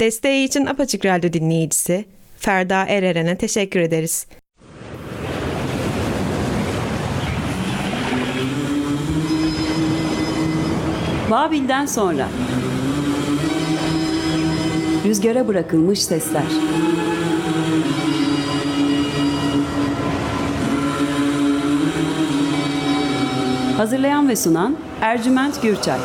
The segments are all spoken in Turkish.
Desteği için Apaçık Radyo dinleyicisi Ferda Ereren'e teşekkür ederiz. Babil'den sonra. Rüzgara bırakılmış sesler. Hazırlayan ve sunan Ercüment Gürçay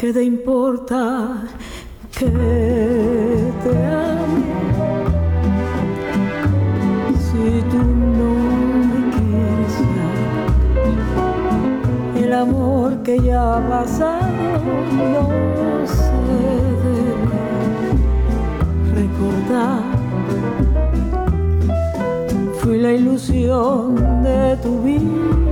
¿Qué te importa que te ame? Si tú no me quieres ya el amor que ya ha pasado no se debe recordar. Fui la ilusión de tu vida,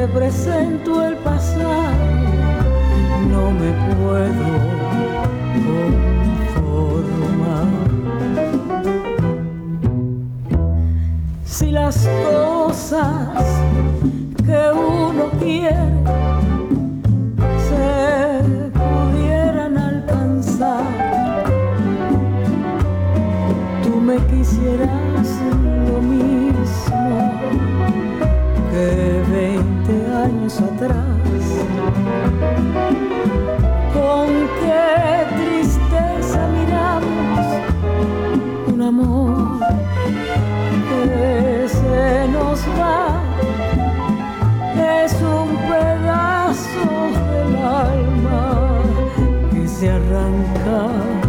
represento el pasado, no me puedo conformar. Si las cosas que uno quiere se pudieran alcanzar, tú me quisieras lo mismo que 20 años atrás. Con qué tristeza miramos un amor que se nos va es un pedazo del alma que se arranca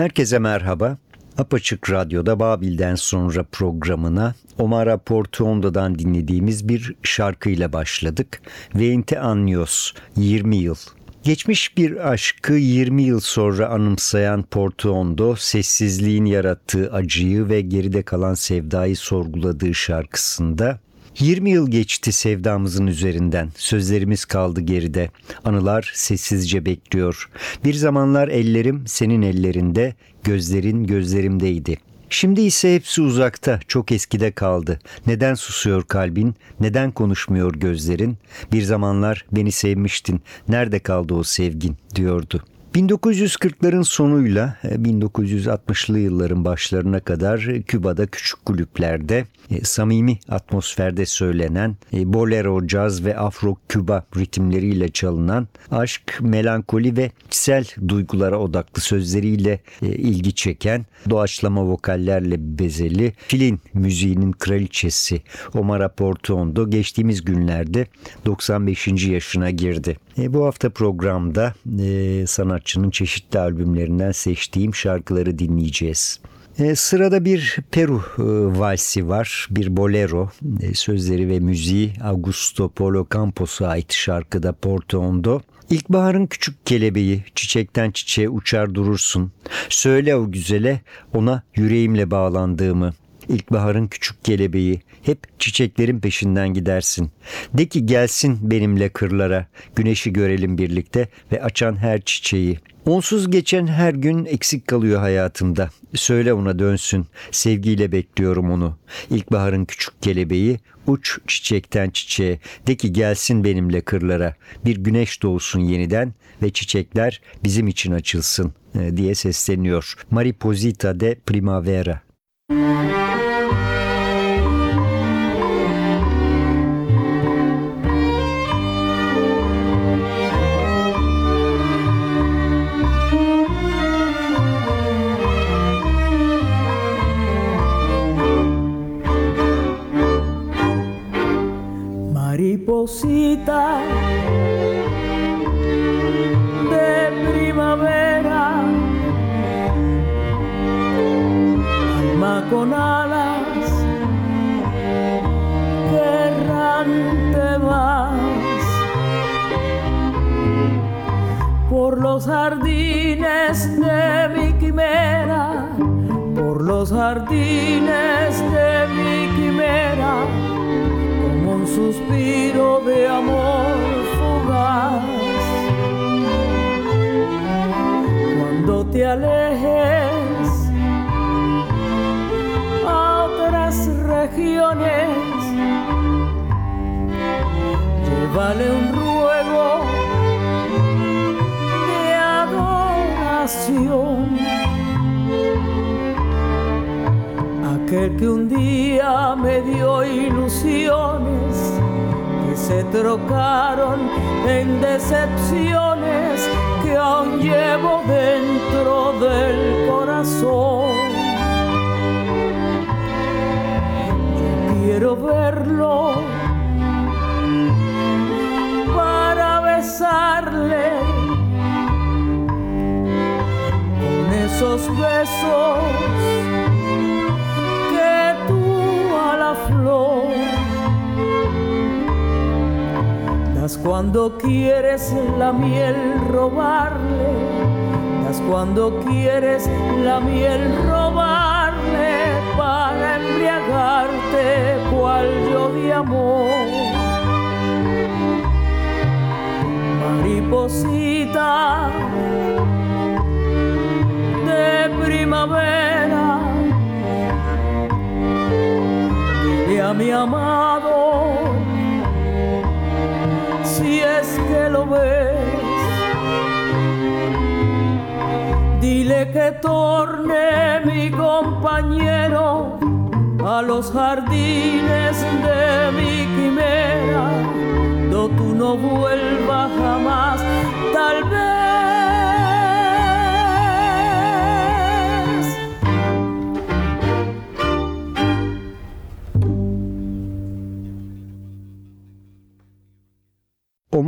Herkese merhaba. Apaçık Radyo'da Babil'den sonra programına Omar Portuondo'dan dinlediğimiz bir şarkıyla başladık. Veinte Años, 20 yıl. Geçmiş bir aşkı 20 yıl sonra anımsayan Portuondo, sessizliğin yarattığı acıyı ve geride kalan sevdayı sorguladığı şarkısında 20 yıl geçti sevdamızın üzerinden. Sözlerimiz kaldı geride. Anılar sessizce bekliyor. Bir zamanlar ellerim senin ellerinde, gözlerin gözlerimdeydi. Şimdi ise hepsi uzakta, çok eskide kaldı. Neden susuyor kalbin? Neden konuşmuyor gözlerin? Bir zamanlar beni sevmiştin. Nerede kaldı o sevgin? diyordu. 1940'ların sonuyla 1960'lı yılların başlarına kadar Küba'da küçük kulüplerde e, samimi atmosferde söylenen e, bolero, caz ve afro-küba ritimleriyle çalınan aşk, melankoli ve içsel duygulara odaklı sözleriyle e, ilgi çeken doğaçlama vokallerle bezeli filin müziğinin kraliçesi Omar Portuondo geçtiğimiz günlerde 95. yaşına girdi. E, bu hafta programda e, sanatçının çeşitli albümlerinden seçtiğim şarkıları dinleyeceğiz. E, sırada bir Peru e, valsi var, bir bolero. E, sözleri ve müziği Augusto Polo Campos'a ait şarkıda Portondo. İlkbaharın küçük kelebeği çiçekten çiçeğe uçar durursun. Söyle o güzele ona yüreğimle bağlandığımı. İlkbaharın küçük kelebeği hep çiçeklerin peşinden gidersin. De ki gelsin benimle kırlara, güneşi görelim birlikte ve açan her çiçeği. Onsuz geçen her gün eksik kalıyor hayatımda. Söyle ona dönsün. Sevgiyle bekliyorum onu. İlkbaharın küçük kelebeği uç çiçekten çiçeğe. De ki gelsin benimle kırlara. Bir güneş doğsun yeniden ve çiçekler bizim için açılsın e, diye sesleniyor. Mariposita de Primavera. Mariposita de primavera, alma con alas, errante vas. Por los jardines de mi quimera, por los jardines de mi quimera un suspiro de amor fugaz. Cuando te alejes a otras regiones, llévale un ruego de adoración. Aquel que un día me dio ilusiones que se trocaron en decepciones que aún llevo dentro del corazón. Yo quiero verlo para besarle con esos besos cuando quieres la miel robarle, das cuando quieres la miel robarle para embriagarte cual yo de amor. Mariposita de primavera a mi amado, lo ves, dile que torne mi compañero a los jardines de mi quimera, no tú no vuelvas jamás, tal vez.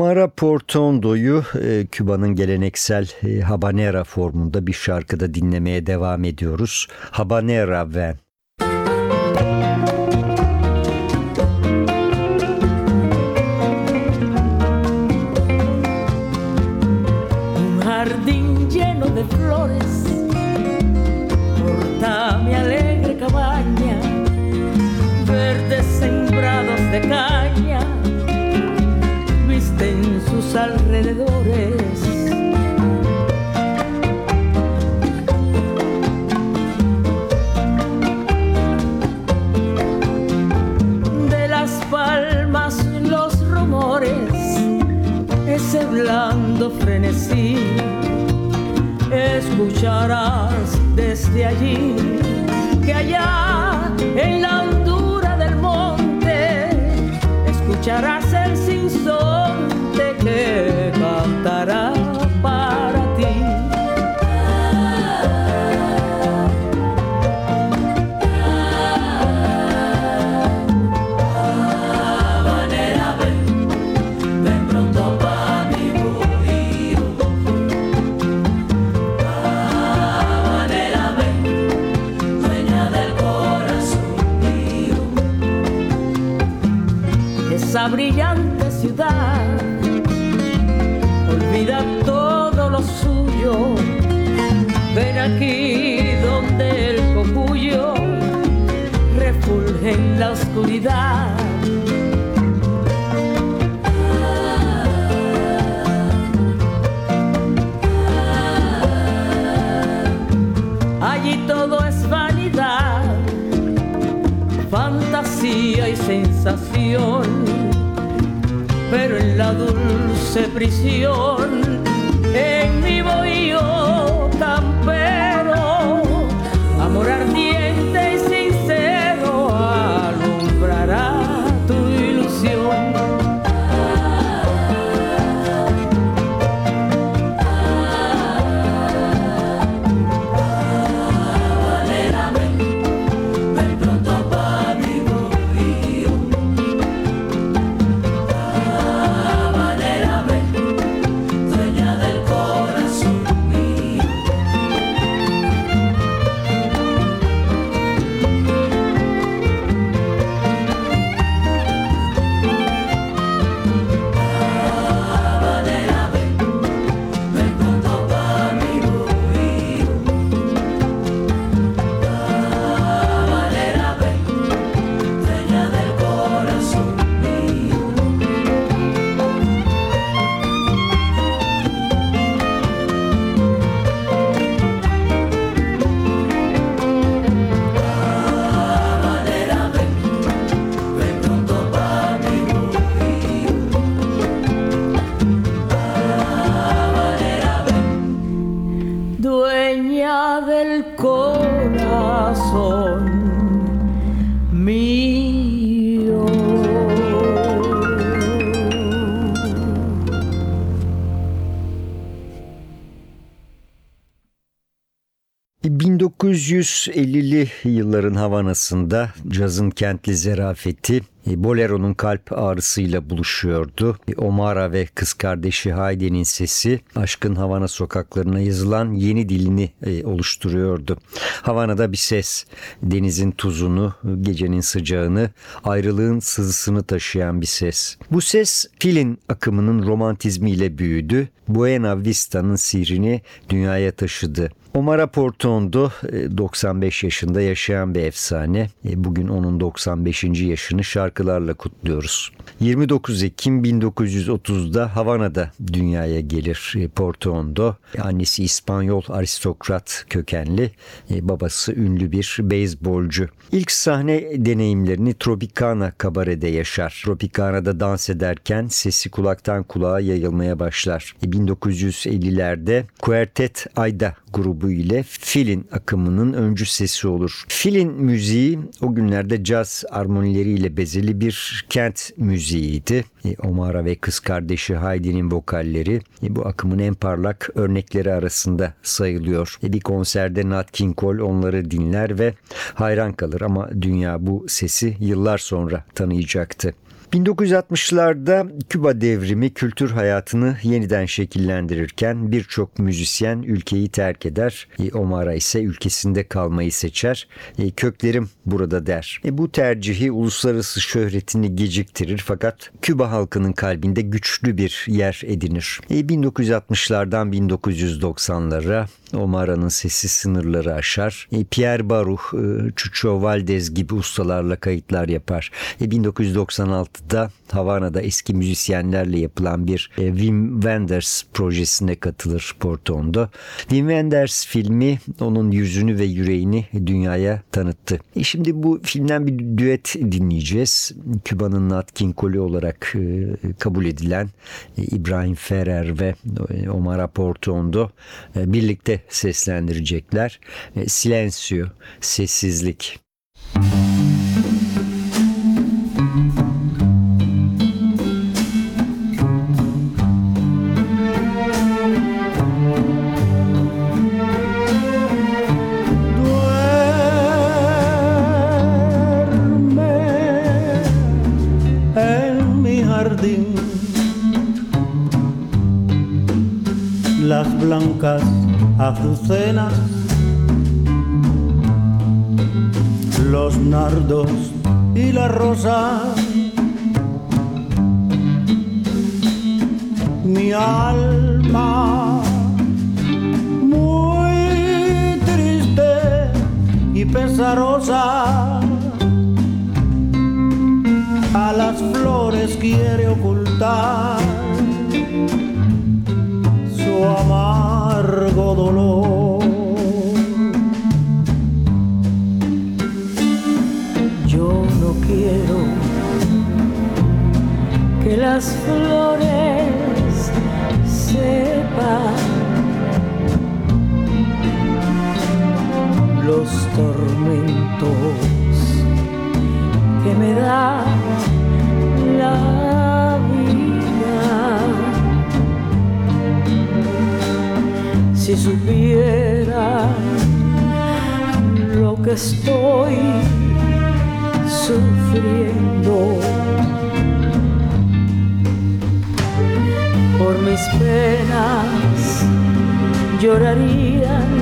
Omar Portondo'yu e, Küba'nın geleneksel e, habanera formunda bir şarkıda dinlemeye devam ediyoruz. Habanera Van. Alrededores. De las palmas los rumores ese blando frenesí. Escucharás desde allí que allá en la hondura del monte escucharás el sinsonte aquí donde el cocuyo refulge en la oscuridad. Allí todo es vanidad fantasía y sensación, pero en la dulce prisión, en mi bohío 1950'li yılların Havana'sında cazın kentli zerafeti e, Bolero'nun kalp ağrısıyla buluşuyordu. E, Omara ve kız kardeşi Haydi'nin sesi aşkın Havana sokaklarına yazılan yeni dilini e, oluşturuyordu. Havana'da bir ses, denizin tuzunu, gecenin sıcağını, ayrılığın sızısını taşıyan bir ses. Bu ses filin akımının romantizmiyle büyüdü. Buena Vista'nın sihrini dünyaya taşıdı. Omar Portondo 95 yaşında yaşayan bir efsane. E, Bugün onun 95. yaşını şarkılarla kutluyoruz. 29 Ekim 1930'da Havana'da dünyaya gelir e, Portondo. Annesi İspanyol aristokrat kökenli, e, babası ünlü bir beyzbolcu. İlk sahne deneyimlerini Tropicana kabarede yaşar. Tropicana'da dans ederken sesi kulaktan kulağa yayılmaya başlar. E, 1950'lerde Quartet Ayda grubu ile Filin akımının öncü sesi olur. Filin müziği o günlerde caz armonileriyle bezeli bir kent müziğiydi. E, Omara ve kız kardeşi Heidi'nin vokalleri e, bu akımın en parlak örnekleri arasında sayılıyor. E, Bir konserde Nat King Cole onları dinler ve hayran kalır ama dünya bu sesi yıllar sonra tanıyacaktı. 1960'larda Küba devrimi kültür hayatını yeniden şekillendirirken birçok müzisyen ülkeyi terk eder. E, Omara ise ülkesinde kalmayı seçer. E, köklerim burada der. E, bu tercihi uluslararası şöhretini geciktirir fakat Küba halkının kalbinde güçlü bir yer edinir. E, 1960'lardan 1990'lara Omara'nın sesi sınırları aşar. E, Pierre Baruch, e, Chucho Valdez gibi ustalarla kayıtlar yapar. E, 1996'da Havana'da eski müzisyenlerle yapılan bir e, Wim Wenders projesine katılır Porto'nda. Wim Wenders filmi onun yüzünü ve yüreğini dünyaya tanıttı. E şimdi bu filmden bir düet dinleyeceğiz. Küba'nın Nat King Cole olarak e, kabul edilen e, İbrahim Ferrer ve e, Omar Portondo e, birlikte seslendirecekler. E, Silencio, sessizlik. Duerme los nardos y la rosa. Mi alma muy triste y pesarosa a las flores quiere ocultar las flores sepan los tormentos que me da la vida. Si supieran lo que estoy sufriendo penas llorarían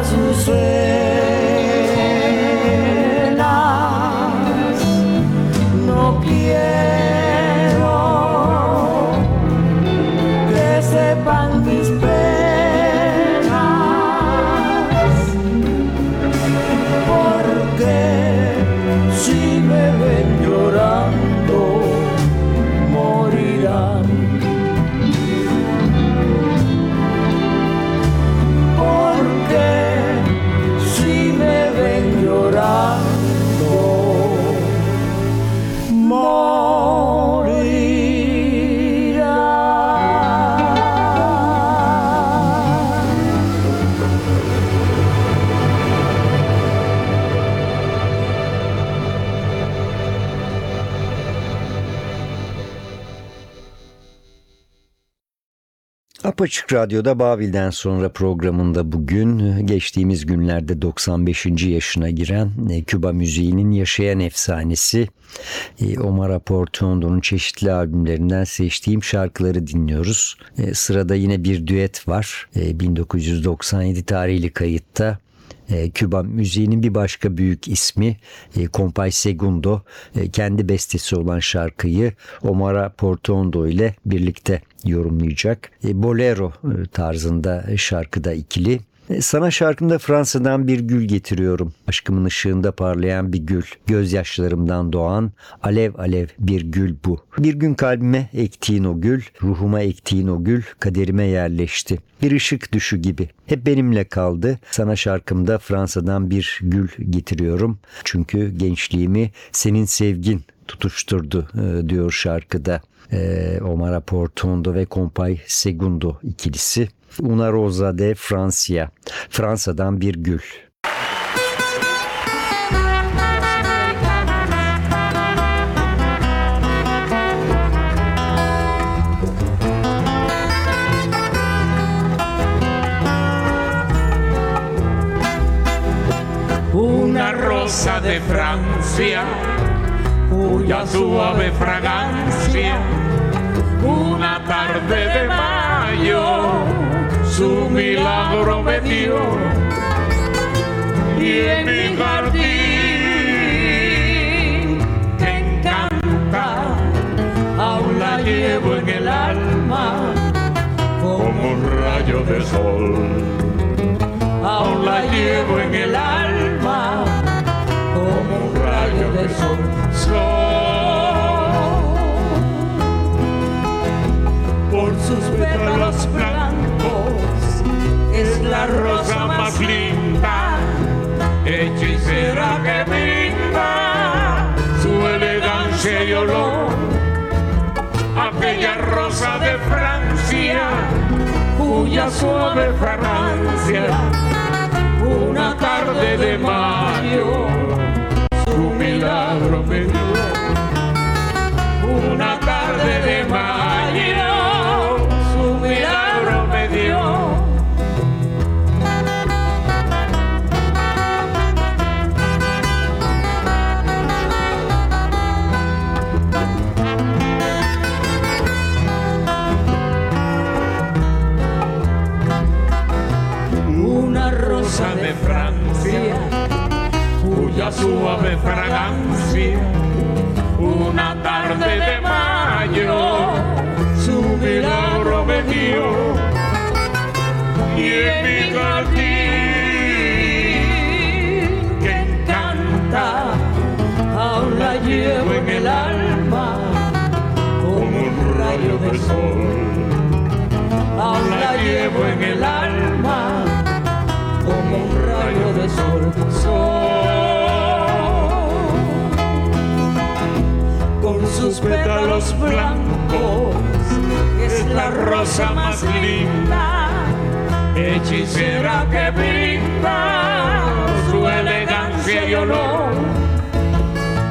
azul. Apaçık Radyo'da Babil'den sonra programında bugün geçtiğimiz günlerde 95. yaşına giren e, Küba müziğinin yaşayan efsanesi e, Omar Aportondo'nun çeşitli albümlerinden seçtiğim şarkıları dinliyoruz. E, sırada yine bir düet var. 1997 tarihli kayıtta e, Küba müziğinin bir başka büyük ismi e, Compay Segundo e, kendi bestesi olan şarkıyı Omar Portondo ile birlikte yorumlayacak. Bolero tarzında şarkıda ikili. Sana şarkımda Fransa'dan bir gül getiriyorum. Aşkımın ışığında parlayan bir gül. Gözyaşlarımdan doğan alev alev bir gül bu. Bir gün kalbime ektiğin o gül, ruhuma ektiğin o gül kaderime yerleşti. Bir ışık düşü gibi. Hep benimle kaldı. Sana şarkımda Fransa'dan bir gül getiriyorum. Çünkü gençliğimi senin sevgin tutuşturdu e, diyor şarkıda. E, Omar Aportondo ve Compay Segundo ikilisi. Una Rosa de Francia. Fransa'dan bir gül. Una rosa de Francia, cuya suave fragancia, una tarde de su milagro me dio. Y en mi jardín que encanta. Aún la llevo en el alma como un rayo de sol. Aún la llevo en el alma como un rayo de sol, sol. Por sus pétalos la rosa más linda, hechicera que brinda su elegancia y olor. Aquella rosa de Francia, cuya suave fragancia, una tarde de mayo, su milagro me dio. Una tarde de mayo, la rosa más linda, hechicera que brinda su elegancia y olor.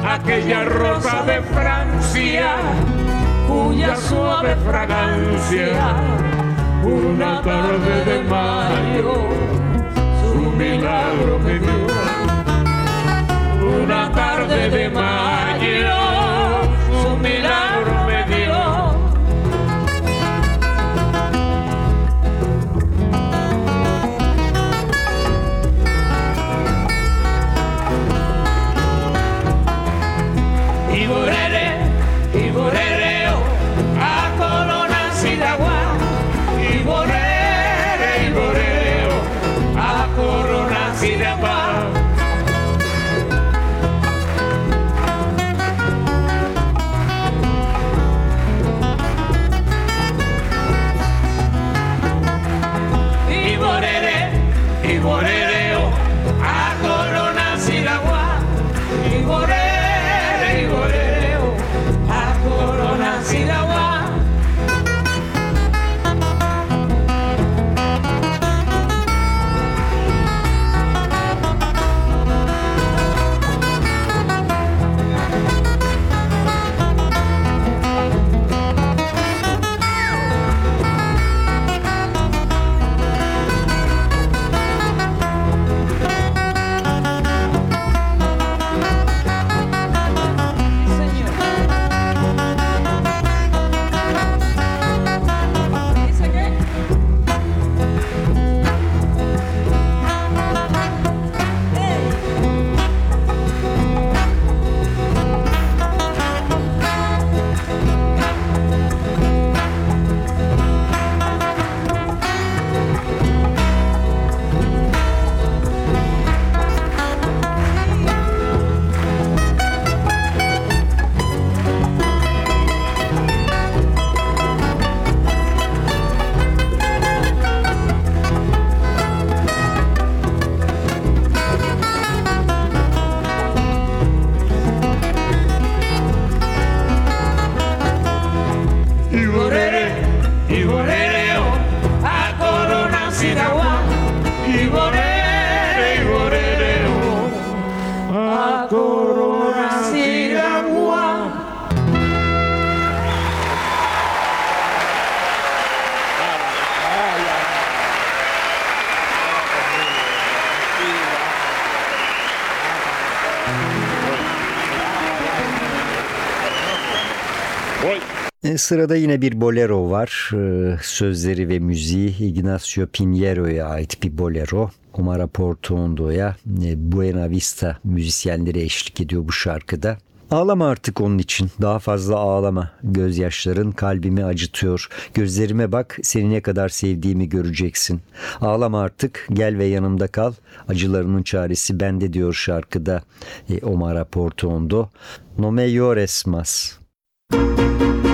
Aquella rosa de Francia, cuya suave fragancia, una tarde de mayo milagro me dio. Una tarde de mayo, su milagro What is? it Sırada yine bir bolero var. E, Sözleri ve müziği Ignacio Pinheiro'ya ait bir bolero. Omar Portuondo'ya e, Buena Vista müzisyenleri eşlik ediyor bu şarkıda. Ağlama artık onun için. Daha fazla ağlama. Gözyaşların kalbimi acıtıyor. Gözlerime bak, seni ne kadar sevdiğimi göreceksin. Ağlama artık, gel ve yanımda kal. Acılarının çaresi bende diyor şarkıda e, Omar Portuondo. No me llores más. No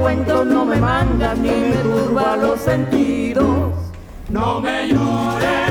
negrita, ese cuento no me manda ni me turba los sentidos. No me llores,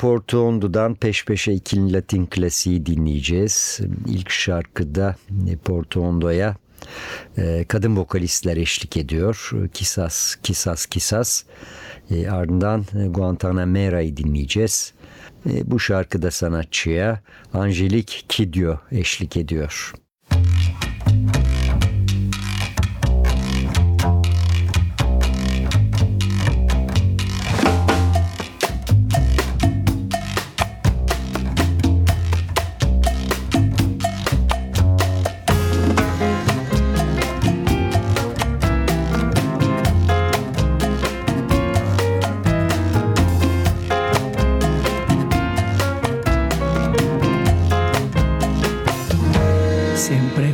Portuondo'dan peş peşe iki Latin klasiği dinleyeceğiz. İlk şarkıda e, Portuondo'ya e, kadın vokalistler eşlik ediyor. Kisas, Kisas, Kisas. E, ardından Guantanamera'yı dinleyeceğiz. Bu şarkıda sanatçıya Angelique Kidjo eşlik ediyor.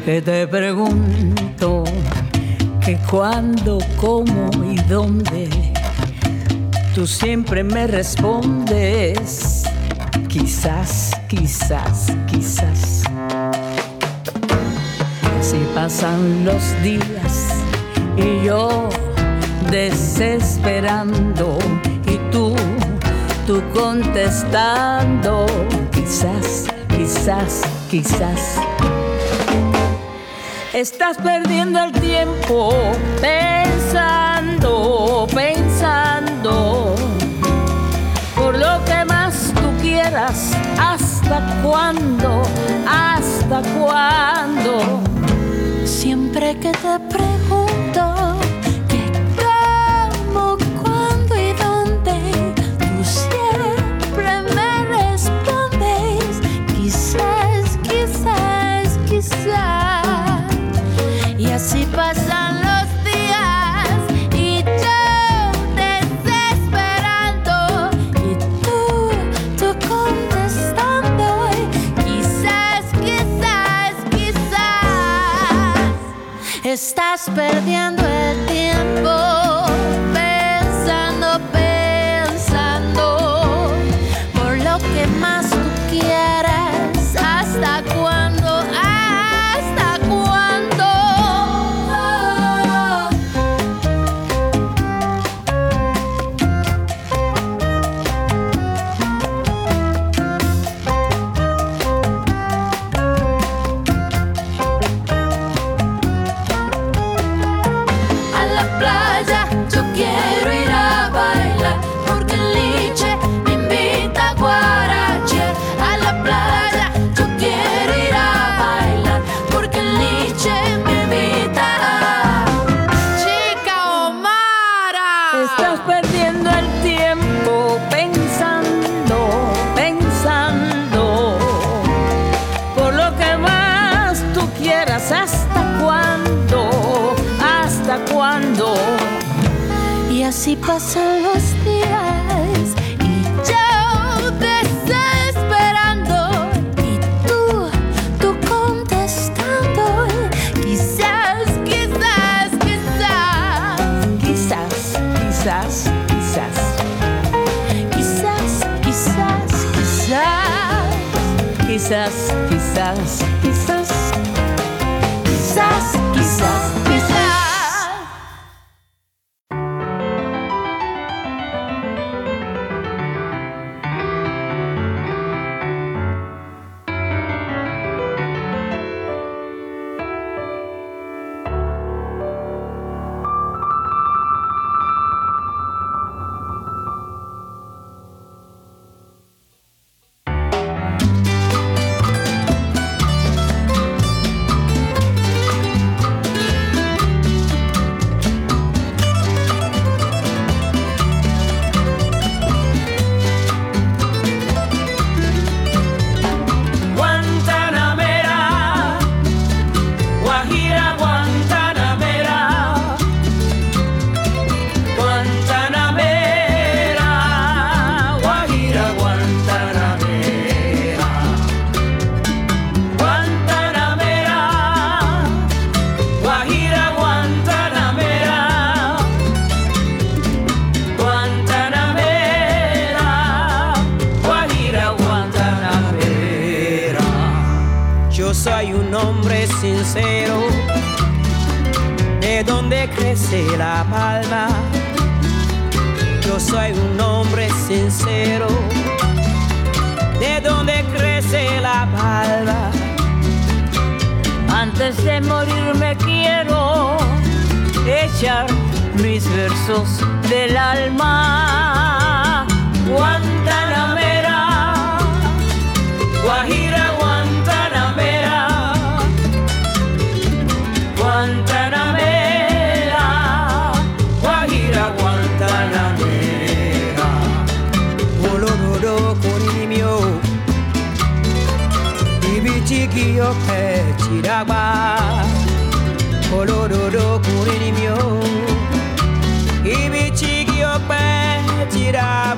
Que te pregunto que cuándo, cómo y dónde, tú siempre me respondes, quizás, quizás, quizás. Así pasan los días y yo desesperando y tú, tú contestando, quizás, quizás, quizás. Estás perdiendo el tiempo pensando, pensando por lo que más tú quieras. ¿Hasta cuándo? ¿Hasta cuándo? Siempre que te pregunto quizás, quizás,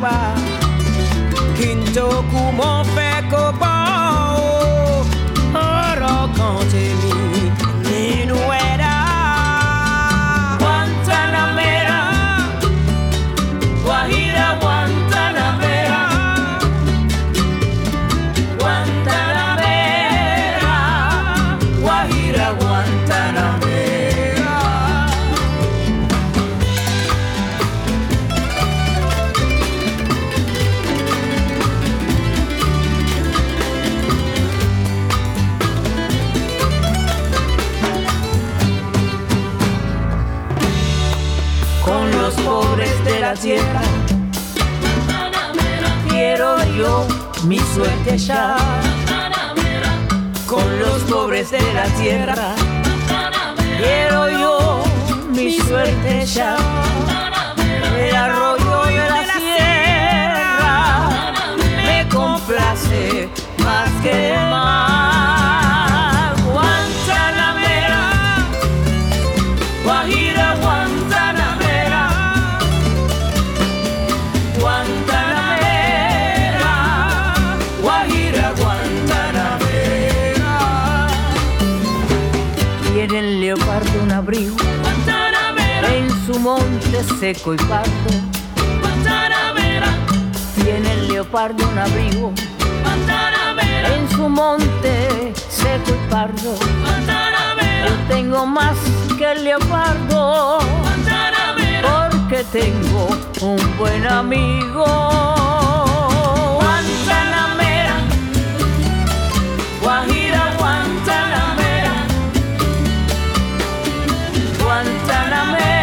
pas, Kinto Kumon fait. Suerte ya con los pobres de la tierra. Quiero yo mi suerte ya. En su monte seco y pardo Tiene el leopardo un abrigo En su monte seco y pardo yo tengo más que el leopardo porque tengo un buen amigo. sáname.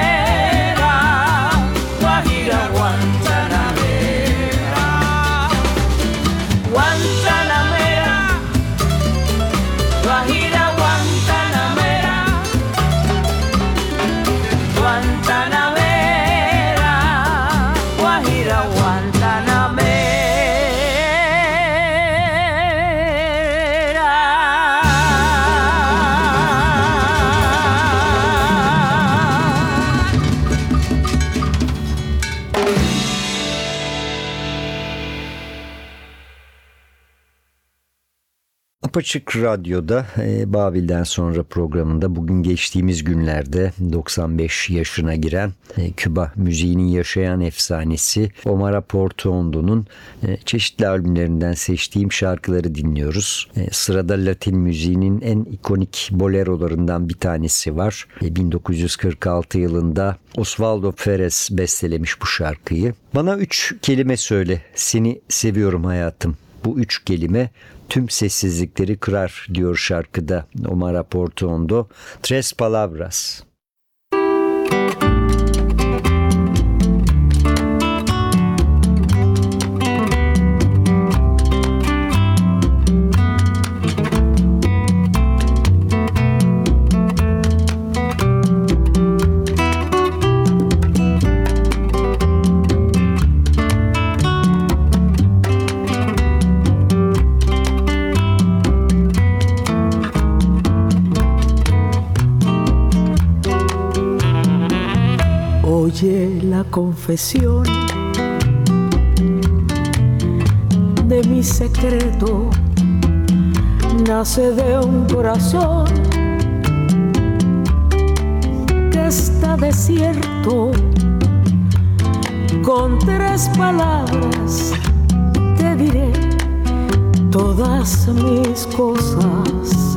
Apaçık Radyo'da e, Babil'den sonra programında bugün geçtiğimiz günlerde 95 yaşına giren e, Küba müziğinin yaşayan efsanesi Omar Portuondo'nun e, çeşitli albümlerinden seçtiğim şarkıları dinliyoruz. E, sırada Latin müziğinin en ikonik bolerolarından bir tanesi var. E, 1946 yılında Osvaldo Perez bestelemiş bu şarkıyı. Bana üç kelime söyle. Seni seviyorum hayatım. Bu üç kelime tüm sessizlikleri kırar diyor şarkıda Omar Portuondo. Tres palabras. La confesión de mi secreto, nace de un corazón que está desierto. Con tres palabras te diré todas mis cosas,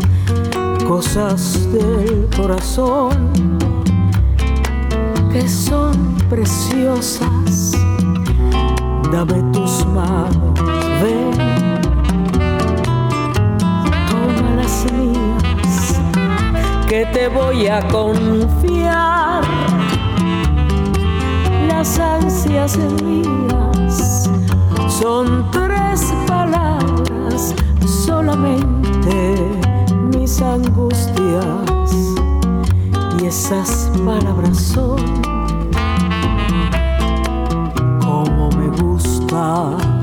cosas del corazón que son preciosas. Dame tus manos, ven, toma las mías, que te voy a confiar. Las ansias mías son tres palabras, solamente mis angustias esas palabras son como me gustas.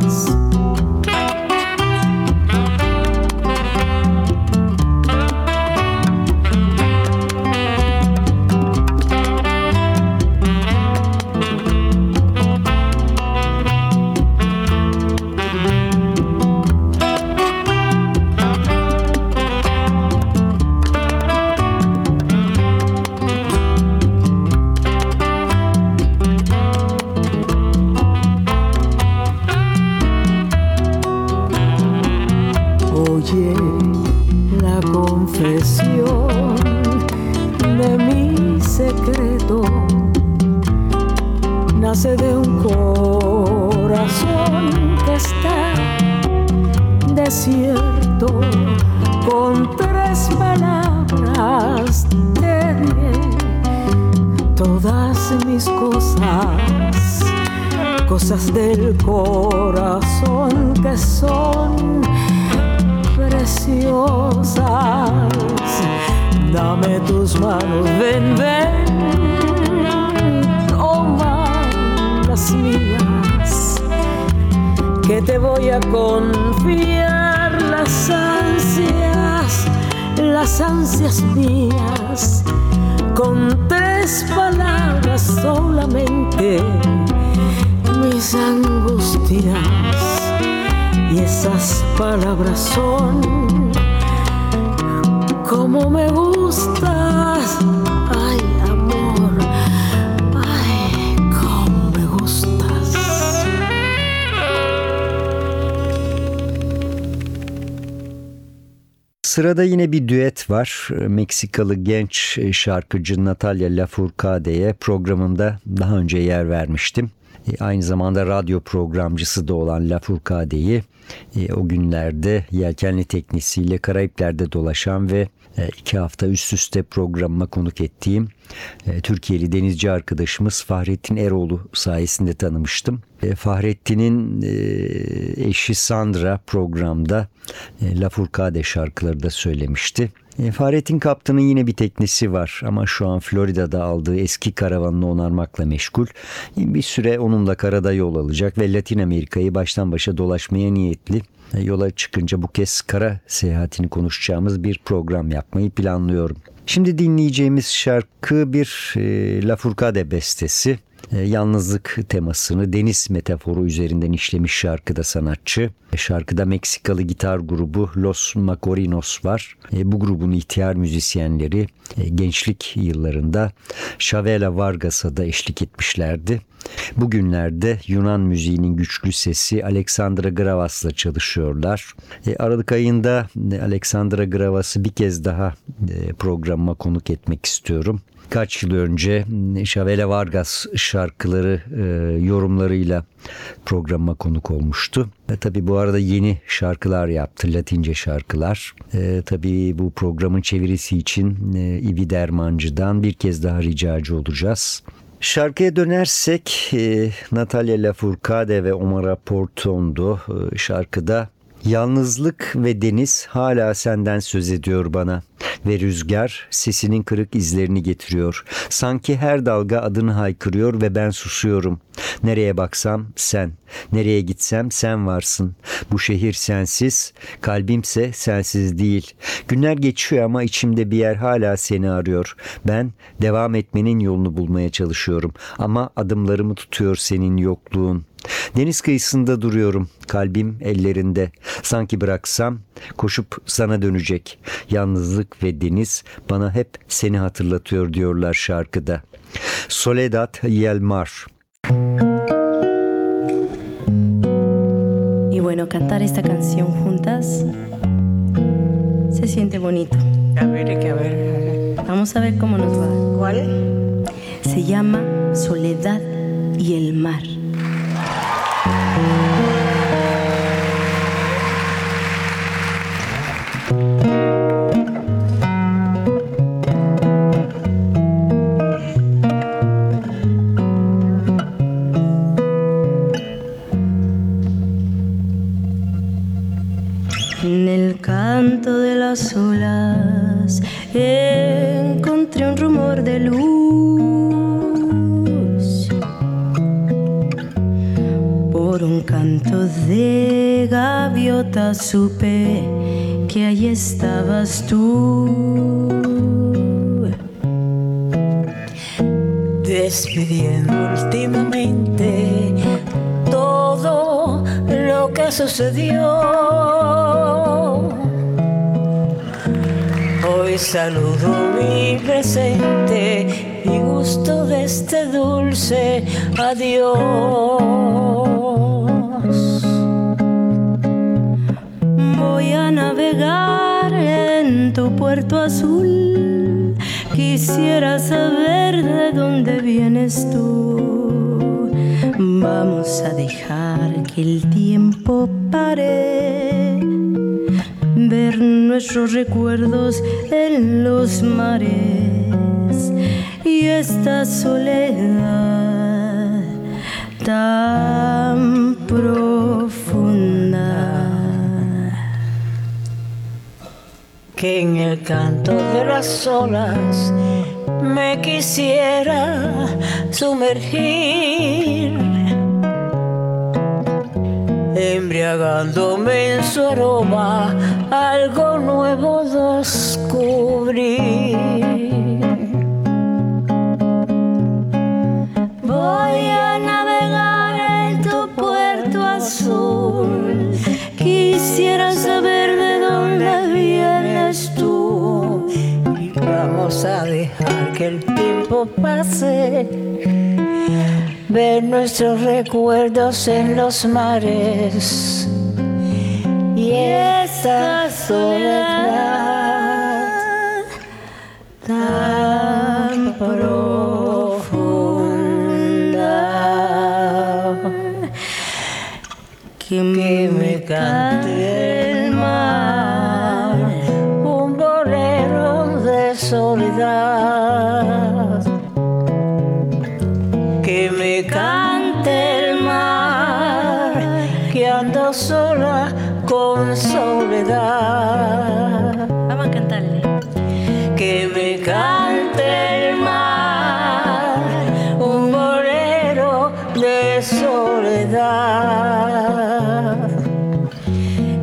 Sırada yine bir düet var. Meksikalı genç şarkıcı Natalia Lafourcade'ye programımda daha önce yer vermiştim. E, Aynı zamanda radyo programcısı da olan Lafourcade'yi e, o günlerde yelkenli teknisiyle Karayipler'de dolaşan ve e, iki hafta üst üste programıma konuk ettiğim e, Türkiye'li denizci arkadaşımız Fahrettin Eroğlu sayesinde tanımıştım. E, Fahrettin'in e, eşi Sandra programda e, Lafourcade şarkıları da söylemişti. E, Fahrettin Kaptan'ın yine bir teknesi var ama şu an Florida'da aldığı eski karavanını onarmakla meşgul. E, Bir süre onunla karada yol alacak ve Latin Amerika'yı baştan başa dolaşmaya niyetli. E, Yola çıkınca bu kez kara seyahatini konuşacağımız bir program yapmayı planlıyorum. Şimdi dinleyeceğimiz şarkı bir e, Lafourcade bestesi. E, Yalnızlık temasını deniz metaforu üzerinden işlemiş şarkıda sanatçı. E, Şarkıda Meksikalı gitar grubu Los Macorinos var. E, Bu grubun ihtiyar müzisyenleri gençlik yıllarında Chavela Vargas'a da eşlik etmişlerdi. Bugünlerde Yunan müziğinin güçlü sesi Alexandra Gravas'la çalışıyorlar. Aralık ayında Alexandra Gravas'ı bir kez daha e, programıma konuk etmek istiyorum. Kaç yıl önce Chavela Vargas şarkıları e, yorumlarıyla programıma konuk olmuştu. Ve tabii bu arada yeni şarkılar yaptı, Latince şarkılar. E, tabii bu programın çevirisi için e, İbi Dermancı'dan bir kez daha ricacı olacağız. Şarkıya dönersek e, Natalia Lafourcade ve Omar Portondo e, şarkıda Yalnızlık ve deniz hala senden söz ediyor bana ve rüzgar sesinin kırık izlerini getiriyor. Sanki her dalga adını haykırıyor ve ben susuyorum. Nereye baksam sen, nereye gitsem sen varsın. Bu şehir sensiz, kalbimse sensiz değil. Günler geçiyor ama içimde bir yer hala seni arıyor. Ben devam etmenin yolunu bulmaya çalışıyorum ama adımlarımı tutuyor senin yokluğun. Deniz kıyısında duruyorum, kalbim ellerinde. Sanki bıraksam koşup sana dönecek. Yalnızlık ve deniz bana hep seni hatırlatıyor diyorlar şarkıda. Soledad y el mar. Y bueno, cantar esta canción juntas se siente bonito. A ver, a ver. Vamos a ver cómo nos va. ¿Cuál? Se llama Soledad y el mar. En el canto de las olas encontré un rumor de luz. Un canto de gaviota supe que ahí estabas tú despidiendo últimamente todo lo que sucedió. Hoy saludo mi presente y gusto de este dulce adiós. Voy a navegar en tu puerto azul. Quisiera saber de dónde vienes tú. Vamos a dejar que el tiempo pare. Ver nuestros recuerdos en los mares y esta soledad tan profunda. En el canto de las olas me quisiera sumergir, embriagándome en su aroma, algo nuevo descubrir. A dejar que el tiempo pase, ver nuestros recuerdos en los mares y esta soledad tan profunda Que que me cante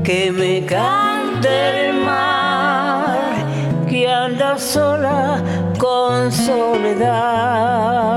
que me cante el mar que anda sola con soledad.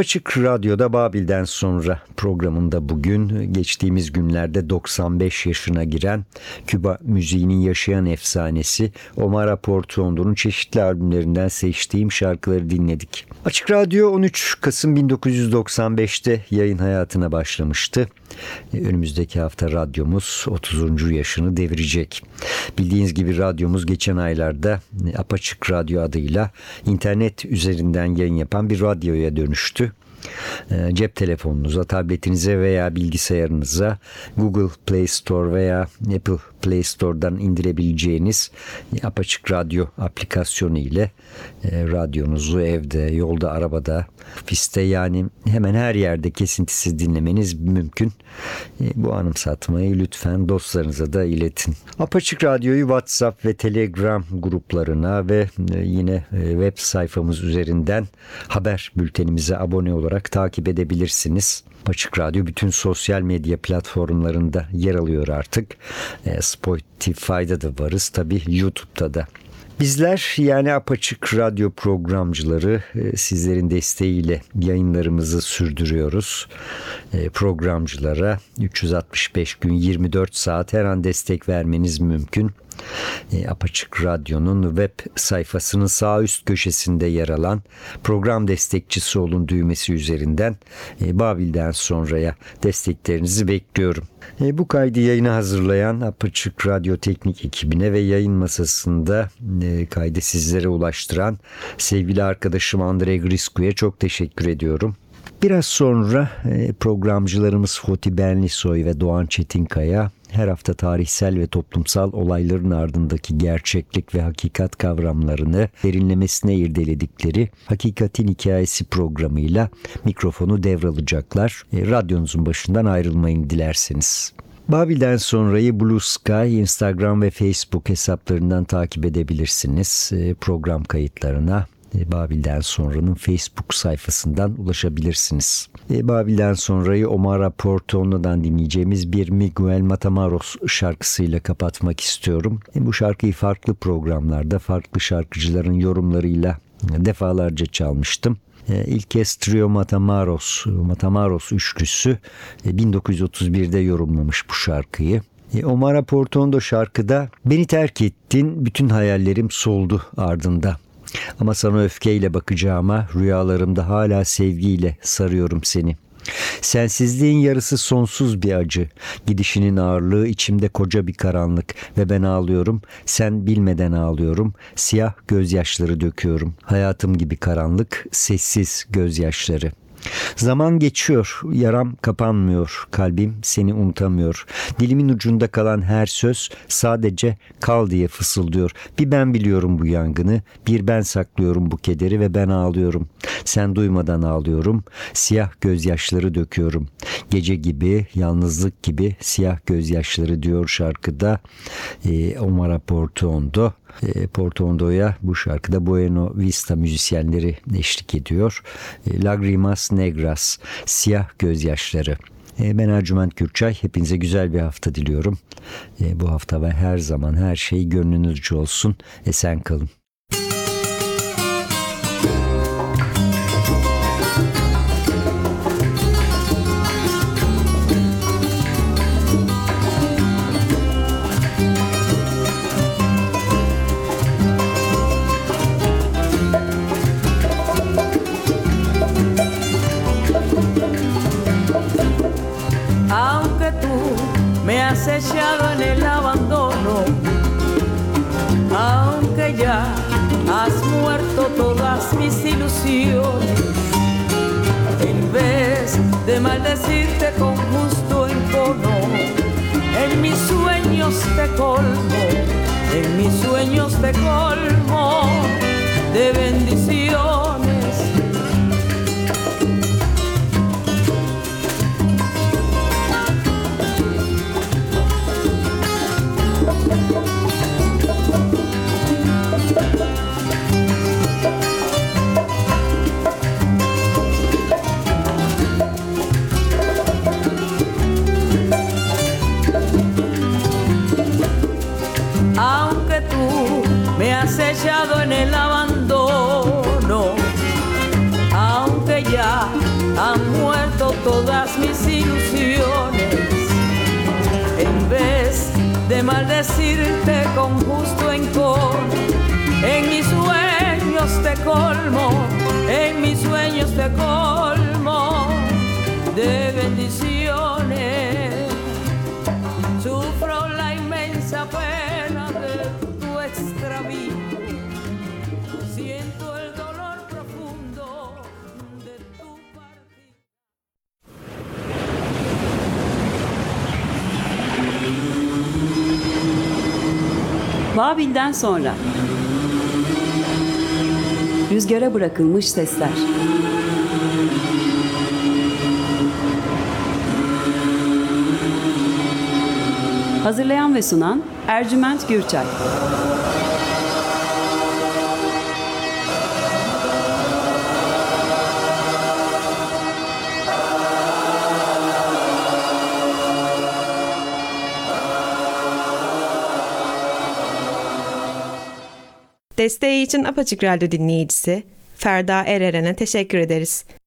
Apaçık Radyo'da Babil'den sonra programında bugün geçtiğimiz günlerde 95 yaşına giren Küba müziğinin yaşayan efsanesi Omar Portuondo'nun çeşitli albümlerinden seçtiğim şarkıları dinledik. Açık Radyo 13 Kasım 1995'te yayın hayatına başlamıştı. Önümüzdeki hafta radyomuz 30. yaşını devirecek. Bildiğiniz gibi radyomuz geçen aylarda Apaçık Radyo adıyla internet üzerinden yayın yapan bir radyoya dönüştü. Ee, Cep telefonunuza, tabletinize veya bilgisayarınıza Google Play Store veya Apple Play Store'dan indirebileceğiniz Apaçık Radyo aplikasyonu ile e, radyonuzu evde, yolda, arabada, ofiste yani hemen her yerde kesintisiz dinlemeniz mümkün. E, Bu anımsatmayı lütfen dostlarınıza da iletin. Apaçık Radyo'yu WhatsApp ve Telegram gruplarına ve e, yine web sayfamız üzerinden haber bültenimize abone olarak takip edebilirsiniz. Açık Radyo bütün sosyal medya platformlarında yer alıyor artık. E, Spotify'da da varız tabi YouTube'da da. Bizler yani apaçık radyo programcıları e, sizlerin desteğiyle yayınlarımızı sürdürüyoruz. E, Programcılara 365 gün 24 saat her an destek vermeniz mümkün. E, Apaçık Radyo'nun web sayfasının sağ üst köşesinde yer alan program destekçisi olun düğmesi üzerinden e, Babil'den sonraya desteklerinizi bekliyorum. E, bu kaydı yayına hazırlayan Apaçık Radyo teknik ekibine ve yayın masasında e, kaydı sizlere ulaştıran sevgili arkadaşım Andre Grisku'ya çok teşekkür ediyorum. Biraz sonra programcılarımız Foti Benlisoy ve Doğan Çetinkaya her hafta tarihsel ve toplumsal olayların ardındaki gerçeklik ve hakikat kavramlarını derinlemesine irdeledikleri Hakikatin Hikayesi programıyla mikrofonu devralacaklar. E, Radyonuzun başından ayrılmayın dilerseniz. Babil'den sonrayı Blue Sky, Instagram ve Facebook hesaplarından takip edebilirsiniz. E, Program kayıtlarına Babil'den sonranın Facebook sayfasından ulaşabilirsiniz. E, Babil'den sonrayı Omar Portono'dan dinleyeceğimiz bir Miguel Matamaros şarkısıyla kapatmak istiyorum. E, Bu şarkıyı farklı programlarda farklı şarkıcıların yorumlarıyla defalarca çalmıştım. E, İlk kez Trio Matamaros, Matamaros üçlüsü e, 1931'de yorumlamış bu şarkıyı. E, Omar Portondo şarkıda beni terk ettin, bütün hayallerim soldu ardında. Ama sana öfkeyle bakacağıma rüyalarımda hala sevgiyle sarıyorum seni. Sensizliğin yarısı sonsuz bir acı. Gidişinin ağırlığı içimde koca bir karanlık ve ben ağlıyorum. Sen bilmeden ağlıyorum. Siyah gözyaşları döküyorum. Hayatım gibi karanlık, sessiz gözyaşları. Zaman geçiyor, yaram kapanmıyor, kalbim seni unutamıyor. Dilimin ucunda kalan her söz sadece kal diye fısıldıyor. Bir ben biliyorum bu yangını, bir ben saklıyorum bu kederi ve ben ağlıyorum. Sen duymadan ağlıyorum, siyah gözyaşları döküyorum. Gece gibi, yalnızlık gibi siyah gözyaşları diyor şarkıda e, Omar Portuondo. E, Portuondo'ya bu şarkıda Bueno Vista müzisyenleri eşlik ediyor. E, Lagrimas Negras, Siyah Gözyaşları. E, Ben Ercüment Gürçay. Hepinize güzel bir hafta diliyorum. E, Bu hafta ve her zaman her şey gönlünüzce olsun. Esen kalın. de col. sonra. Rüzgara bırakılmış sesler. Hazırlayan ve sunan Ercüment Gürçay. Desteği için Apaçık Radyo dinleyicisi Ferda Ereren'e teşekkür ederiz.